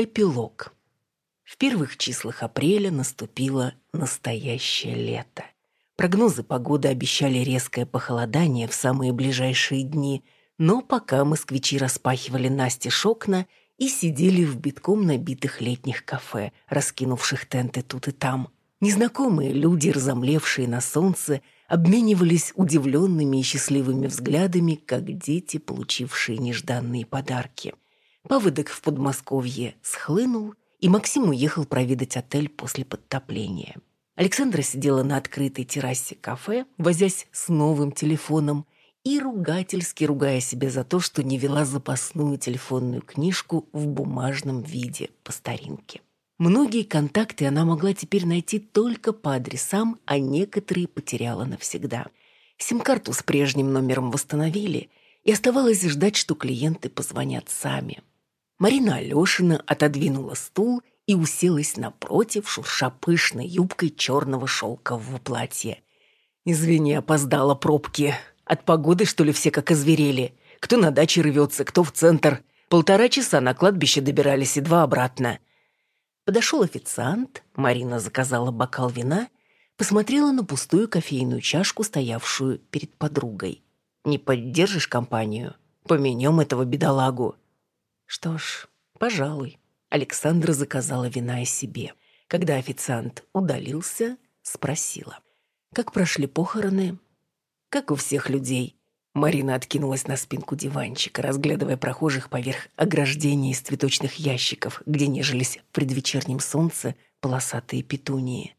Эпилог. В первых числах апреля наступило настоящее лето. Прогнозы погоды обещали резкое похолодание в самые ближайшие дни, но пока москвичи распахивали Насте окна и сидели в битком набитых летних кафе, раскинувших тенты тут и там. Незнакомые люди, разомлевшие на солнце, обменивались удивленными и счастливыми взглядами, как дети, получившие нежданные подарки – Паводок в Подмосковье схлынул, и Максим уехал проведать отель после подтопления. Александра сидела на открытой террасе кафе, возясь с новым телефоном и ругательски ругая себя за то, что не вела запасную телефонную книжку в бумажном виде по старинке. Многие контакты она могла теперь найти только по адресам, а некоторые потеряла навсегда. Сим-карту с прежним номером восстановили, и оставалось ждать, что клиенты позвонят сами. Марина Алешина отодвинула стул и уселась напротив, шурша пышной юбкой черного шелкового платья. «Извини, опоздала пробки. От погоды, что ли, все как озверели? Кто на даче рвется, кто в центр. Полтора часа на кладбище добирались и два обратно». Подошел официант, Марина заказала бокал вина, посмотрела на пустую кофейную чашку, стоявшую перед подругой. «Не поддержишь компанию? Поменем этого бедолагу». Что ж, пожалуй. Александра заказала вина и себе. Когда официант удалился, спросила. «Как прошли похороны?» «Как у всех людей». Марина откинулась на спинку диванчика, разглядывая прохожих поверх ограждения из цветочных ящиков, где нежились в предвечернем солнце полосатые петунии.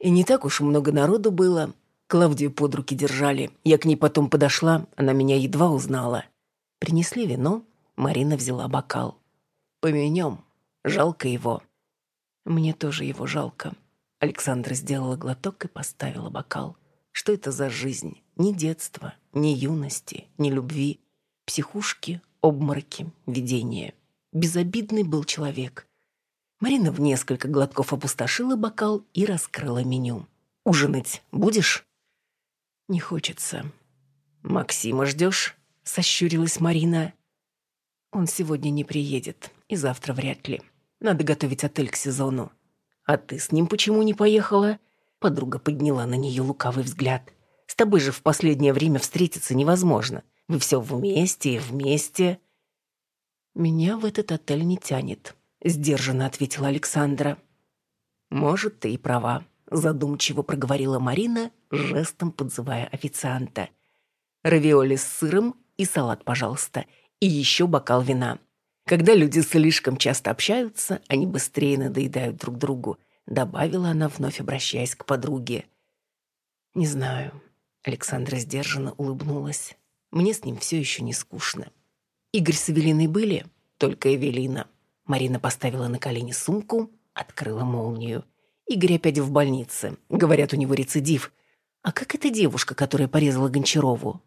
И не так уж много народу было. Клавдию под руки держали. Я к ней потом подошла, она меня едва узнала. Принесли вино, Марина взяла бокал. «Поменем. Жалко его». «Мне тоже его жалко». Александра сделала глоток и поставила бокал. «Что это за жизнь? Ни детства, ни юности, ни любви. Психушки, обмороки, видения. Безобидный был человек». Марина в несколько глотков опустошила бокал и раскрыла меню. «Ужинать будешь?» «Не хочется». «Максима ждешь?» — сощурилась Марина. Он сегодня не приедет, и завтра вряд ли. Надо готовить отель к сезону. А ты с ним почему не поехала? Подруга подняла на нее лукавый взгляд. С тобой же в последнее время встретиться невозможно. Вы все вместе и вместе. Меня в этот отель не тянет, сдержанно ответила Александра. Может, ты и права, задумчиво проговорила Марина, жестом подзывая официанта. Равиоли с сыром и салат, пожалуйста, и еще бокал вина. Когда люди слишком часто общаются, они быстрее надоедают друг другу, добавила она, вновь обращаясь к подруге. Не знаю. Александра сдержанно улыбнулась. Мне с ним все еще не скучно. Игорь с Эвелиной были? Только Эвелина. Марина поставила на колени сумку, открыла молнию. Игорь опять в больнице. Говорят, у него рецидив. А как эта девушка, которая порезала Гончарову?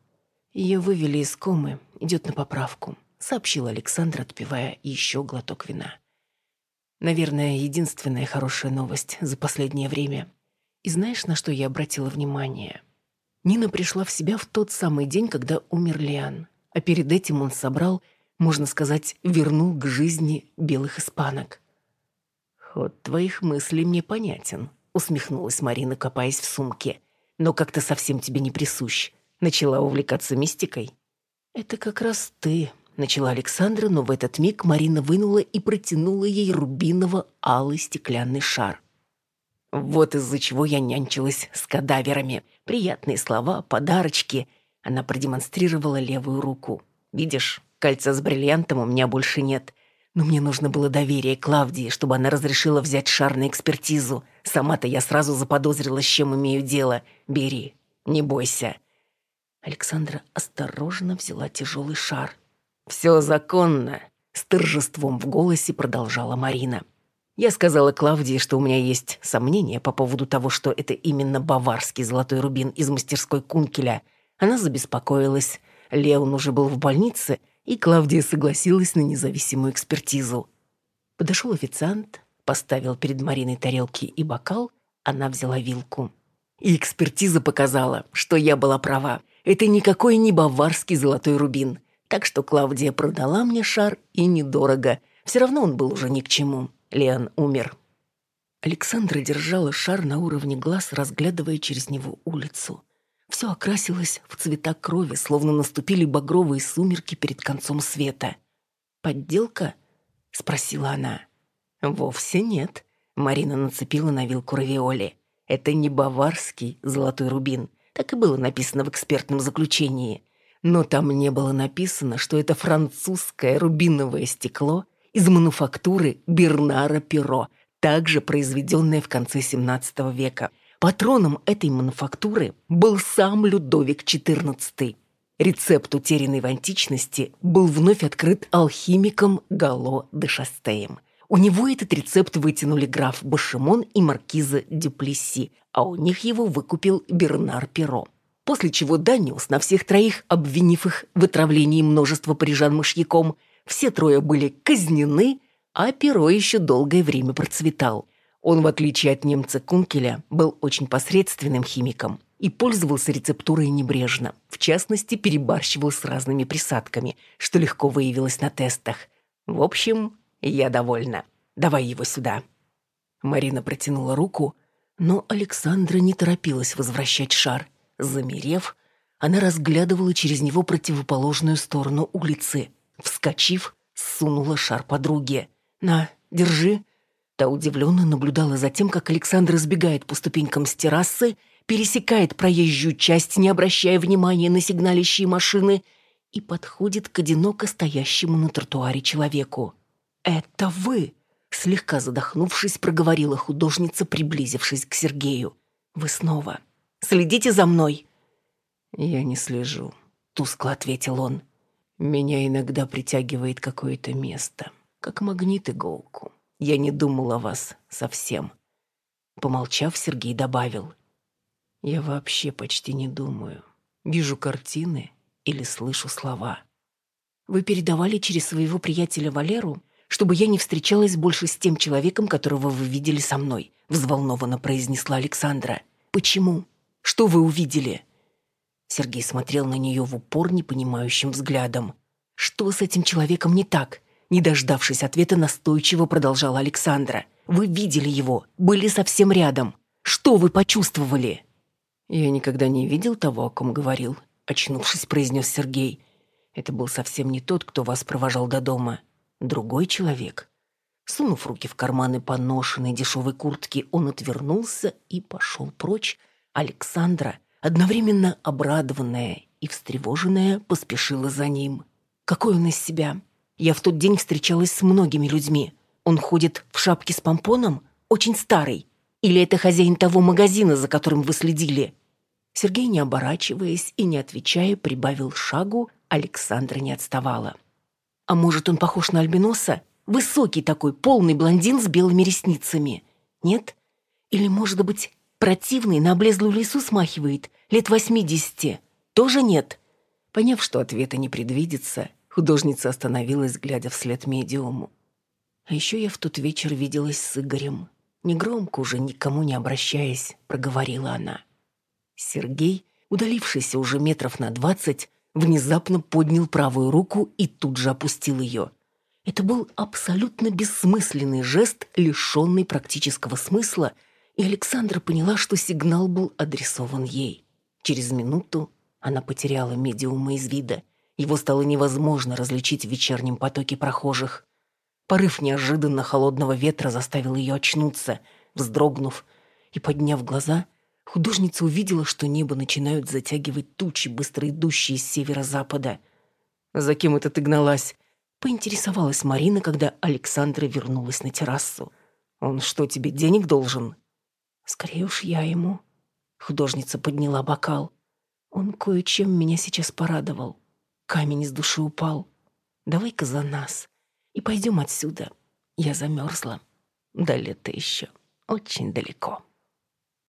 Ее вывели из комы, идет на поправку, сообщил Александр, отпивая еще глоток вина. Наверное, единственная хорошая новость за последнее время. И знаешь, на что я обратила внимание? Нина пришла в себя в тот самый день, когда умер Лиан. А перед этим он собрал, можно сказать, вернул к жизни белых испанок. «Ход твоих мыслей мне понятен», — усмехнулась Марина, копаясь в сумке. «Но как-то совсем тебе не присущ начала увлекаться мистикой. «Это как раз ты», — начала Александра, но в этот миг Марина вынула и протянула ей рубиново-алый стеклянный шар. Вот из-за чего я нянчилась с кадаверами. Приятные слова, подарочки. Она продемонстрировала левую руку. «Видишь, кольца с бриллиантом у меня больше нет. Но мне нужно было доверие Клавдии, чтобы она разрешила взять шар на экспертизу. Сама-то я сразу заподозрила, с чем имею дело. Бери, не бойся». Александра осторожно взяла тяжелый шар. «Все законно», — с торжеством в голосе продолжала Марина. «Я сказала Клавдии, что у меня есть сомнения по поводу того, что это именно баварский золотой рубин из мастерской Кункеля. Она забеспокоилась. Леон уже был в больнице, и Клавдия согласилась на независимую экспертизу. Подошел официант, поставил перед Мариной тарелки и бокал, она взяла вилку. И экспертиза показала, что я была права. Это никакой не баварский золотой рубин. Так что Клавдия продала мне шар и недорого. Все равно он был уже ни к чему. Леон умер. Александра держала шар на уровне глаз, разглядывая через него улицу. Все окрасилось в цвета крови, словно наступили багровые сумерки перед концом света. «Подделка?» — спросила она. «Вовсе нет», — Марина нацепила на вилку равиоли. «Это не баварский золотой рубин. Так и было написано в экспертном заключении. Но там не было написано, что это французское рубиновое стекло из мануфактуры Бернара Перо, также произведенное в конце XVII века. Патроном этой мануфактуры был сам Людовик XIV. Рецепт, утерянный в античности, был вновь открыт алхимиком Гало де Шастеем. У него этот рецепт вытянули граф Башимон и маркиза Дюплесси, а у них его выкупил Бернар Перо. После чего Даниус на всех троих, обвинив их в отравлении множества парижан мышьяком, все трое были казнены, а Перо еще долгое время процветал. Он, в отличие от немца Кункеля, был очень посредственным химиком и пользовался рецептурой небрежно. В частности, перебарщивал с разными присадками, что легко выявилось на тестах. В общем, я довольна. Давай его сюда. Марина протянула руку, но Александра не торопилась возвращать шар. Замерев, она разглядывала через него противоположную сторону улицы. Вскочив, сунула шар подруге. «На, держи». Та удивленно наблюдала за тем, как Александр избегает по ступенькам с террасы, пересекает проезжую часть, не обращая внимания на сигналящие машины, и подходит к одиноко стоящему на тротуаре человеку. «Это вы!» — слегка задохнувшись, проговорила художница, приблизившись к Сергею. «Вы снова. Следите за мной!» «Я не слежу», — тускло ответил он. «Меня иногда притягивает какое-то место, как магнит иголку. Я не думал о вас совсем». Помолчав, Сергей добавил. «Я вообще почти не думаю. Вижу картины или слышу слова». «Вы передавали через своего приятеля Валеру, чтобы я не встречалась больше с тем человеком, которого вы видели со мной», взволнованно произнесла Александра. «Почему?» Что вы увидели?» Сергей смотрел на нее в упор непонимающим взглядом. «Что с этим человеком не так?» Не дождавшись ответа, настойчиво продолжала Александра. «Вы видели его, были совсем рядом. Что вы почувствовали?» «Я никогда не видел того, о ком говорил», — очнувшись, произнес Сергей. «Это был совсем не тот, кто вас провожал до дома. Другой человек». Сунув руки в карманы поношенной дешевой куртки, он отвернулся и пошел прочь, Александра, одновременно обрадованная и встревоженная, поспешила за ним. «Какой он из себя? Я в тот день встречалась с многими людьми. Он ходит в шапке с помпоном? Очень старый. Или это хозяин того магазина, за которым вы следили?» Сергей, не оборачиваясь и не отвечая, прибавил шагу, Александра не отставала. «А может, он похож на альбиноса? Высокий такой, полный блондин с белыми ресницами. Нет? Или, может быть, Противный на облезлую лису смахивает, лет восьмидесяти. Тоже нет?» Поняв, что ответа не предвидится, художница остановилась, глядя вслед медиуму. «А еще я в тот вечер виделась с Игорем. Негромко уже, никому не обращаясь, проговорила она. Сергей, удалившийся уже метров на двадцать, внезапно поднял правую руку и тут же опустил ее. Это был абсолютно бессмысленный жест, лишенный практического смысла — и Александра поняла, что сигнал был адресован ей. Через минуту она потеряла медиума из вида. Его стало невозможно различить в вечернем потоке прохожих. Порыв неожиданно холодного ветра заставил ее очнуться. Вздрогнув и подняв глаза, художница увидела, что небо начинают затягивать тучи, быстро идущие с северо-запада. «За кем это ты гналась?» — поинтересовалась Марина, когда Александра вернулась на террасу. «Он что, тебе денег должен?» Скорее уж я ему. Художница подняла бокал. Он кое-чем меня сейчас порадовал. Камень из души упал. Давай-ка за нас. И пойдем отсюда. Я замерзла. До лета еще. Очень далеко.